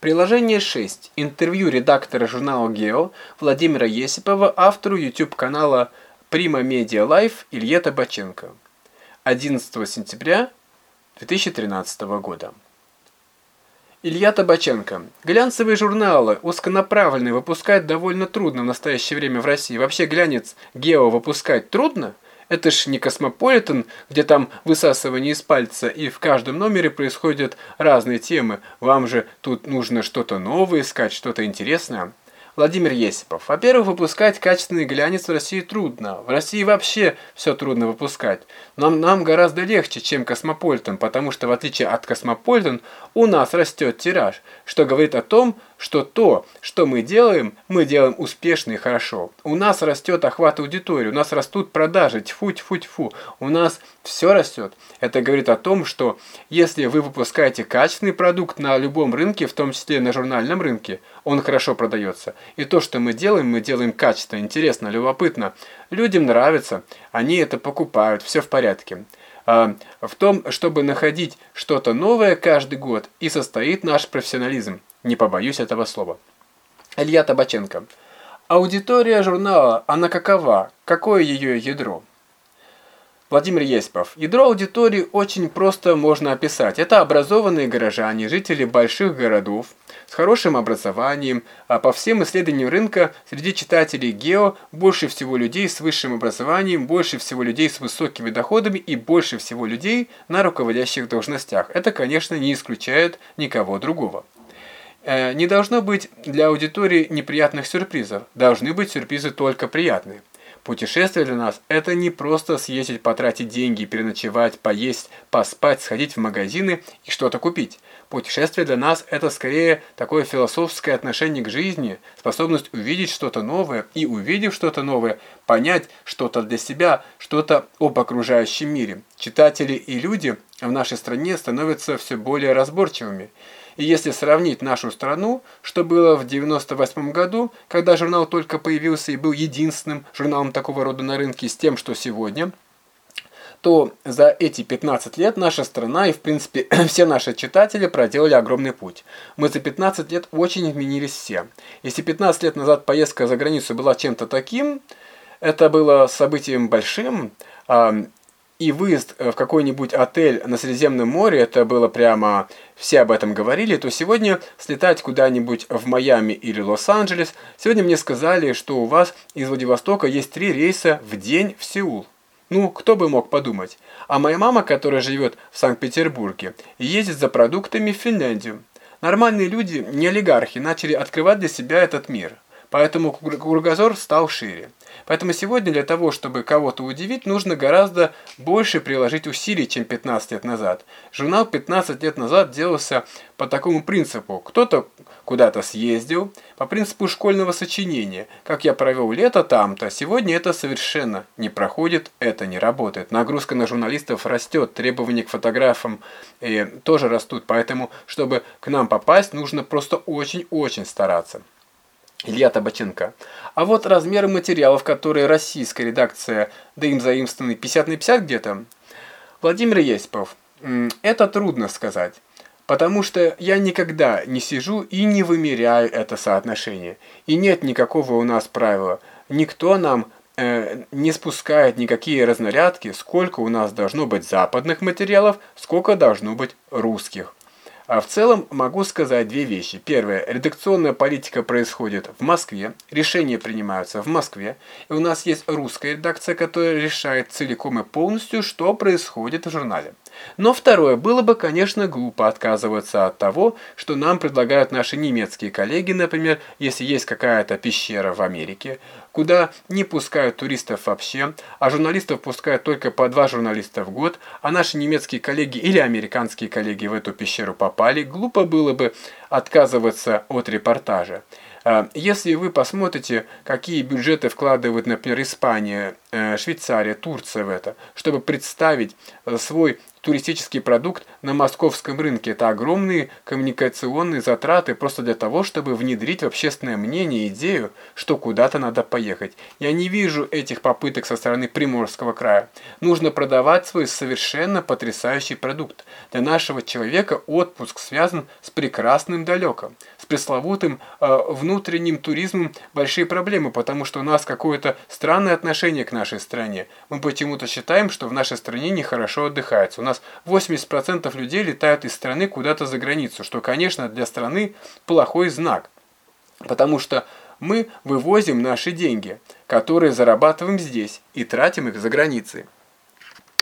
Приложение 6. Интервью редактора журнала «Geo» Владимира Есипова автору YouTube-канала Prima Media Life Илье Табаченко. 11 сентября 2013 года. Илья Табаченко. Глянцевые журналы, узконаправленные, выпускать довольно трудно в настоящее время в России. Вообще глянец «Geo» выпускать трудно – это ж не Космополитен, где там высасывание из пальца, и в каждом номере происходят разные темы. Вам же тут нужно что-то новое искать, что-то интересное. Владимир Есипов. Во-первых, выпускать качественный глянец в России трудно. В России вообще все трудно выпускать. Нам, нам гораздо легче, чем Космополитен, потому что в отличие от Космополитен у нас растет тираж, что говорит о том, что то, что мы делаем, мы делаем успешно и хорошо. У нас растет охват аудитории, у нас растут продажи, тьфу-тьфу-тьфу, у нас все растет. Это говорит о том, что если вы выпускаете качественный продукт на любом рынке, в том числе на журнальном рынке, он хорошо продается. И то, что мы делаем, мы делаем качественно, интересно, любопытно. Людям нравится, они это покупают, все в порядке. А, в том, чтобы находить что-то новое каждый год, и состоит наш профессионализм. Не побоюсь этого слова. Илья Табаченко. Аудитория журнала, она какова? Какое ее ядро? Владимир Есипов. Ядро аудитории очень просто можно описать. Это образованные горожане, жители больших городов с хорошим образованием. А по всем исследованиям рынка среди читателей ГЕО больше всего людей с высшим образованием, больше всего людей с высокими доходами и больше всего людей на руководящих должностях. Это, конечно, не исключает никого другого. Э, не должно быть для аудитории неприятных сюрпризов. Должны быть сюрпризы только приятные. Путешествие для нас – это не просто съездить, потратить деньги, переночевать, поесть, поспать, сходить в магазины и что-то купить. Путешествие для нас – это скорее такое философское отношение к жизни, способность увидеть что-то новое и, увидев что-то новое, понять что-то для себя, что-то об окружающем мире. Читатели и люди в нашей стране становятся все более разборчивыми. И если сравнить нашу страну, что было в 98 году, когда журнал только появился и был единственным журналом такого рода на рынке, с тем, что сегодня, то за эти 15 лет наша страна и, в принципе, все наши читатели проделали огромный путь. Мы за 15 лет очень изменились все. Если 15 лет назад поездка за границу была чем-то таким, это было событием большим, и выезд э, в какой-нибудь отель на Средиземном море, это было прямо, все об этом говорили, то сегодня слетать куда-нибудь в Майами или Лос-Анджелес, сегодня мне сказали, что у вас из Владивостока есть три рейса в день в Сеул. Ну, кто бы мог подумать. А моя мама, которая живет в Санкт-Петербурге, ездит за продуктами в Финляндию. Нормальные люди, не олигархи, начали открывать для себя этот мир. Поэтому кругозор стал шире. Поэтому сегодня для того, чтобы кого-то удивить, нужно гораздо больше приложить усилий, чем 15 лет назад. Журнал 15 лет назад делался по такому принципу. Кто-то куда-то съездил, по принципу школьного сочинения. Как я провел лето там-то, сегодня это совершенно не проходит, это не работает. Нагрузка на журналистов растет, требования к фотографам э, тоже растут. Поэтому, чтобы к нам попасть, нужно просто очень-очень стараться. Илья Табаченко. А вот размеры материалов, которые российская редакция, да им заимствованы 50 на 50 где-то, Владимир Есипов, это трудно сказать. Потому что я никогда не сижу и не вымеряю это соотношение. И нет никакого у нас правила. Никто нам э, не спускает никакие разнарядки, сколько у нас должно быть западных материалов, сколько должно быть русских. А в целом могу сказать две вещи. Первое. Редакционная политика происходит в Москве, решения принимаются в Москве, и у нас есть русская редакция, которая решает целиком и полностью, что происходит в журнале. Но второе, было бы, конечно, глупо отказываться от того, что нам предлагают наши немецкие коллеги, например, если есть какая-то пещера в Америке, куда не пускают туристов вообще, а журналистов пускают только по два журналиста в год, а наши немецкие коллеги или американские коллеги в эту пещеру попали, глупо было бы отказываться от репортажа. А, если вы посмотрите, какие бюджеты вкладывают, например, Испания, э, Швейцария, Турция в это, чтобы представить э, свой туристический продукт на московском рынке. Это огромные коммуникационные затраты просто для того, чтобы внедрить в общественное мнение идею, что куда-то надо поехать. Я не вижу этих попыток со стороны Приморского края. Нужно продавать свой совершенно потрясающий продукт. Для нашего человека отпуск связан с прекрасным далеком, с пресловутым э, внутренним туризмом большие проблемы, потому что у нас какое-то странное отношение к нашей стране. Мы почему-то считаем, что в нашей стране нехорошо отдыхается. У нас 80% людей летают из страны куда-то за границу, что, конечно, для страны плохой знак. Потому что мы вывозим наши деньги, которые зарабатываем здесь, и тратим их за границей.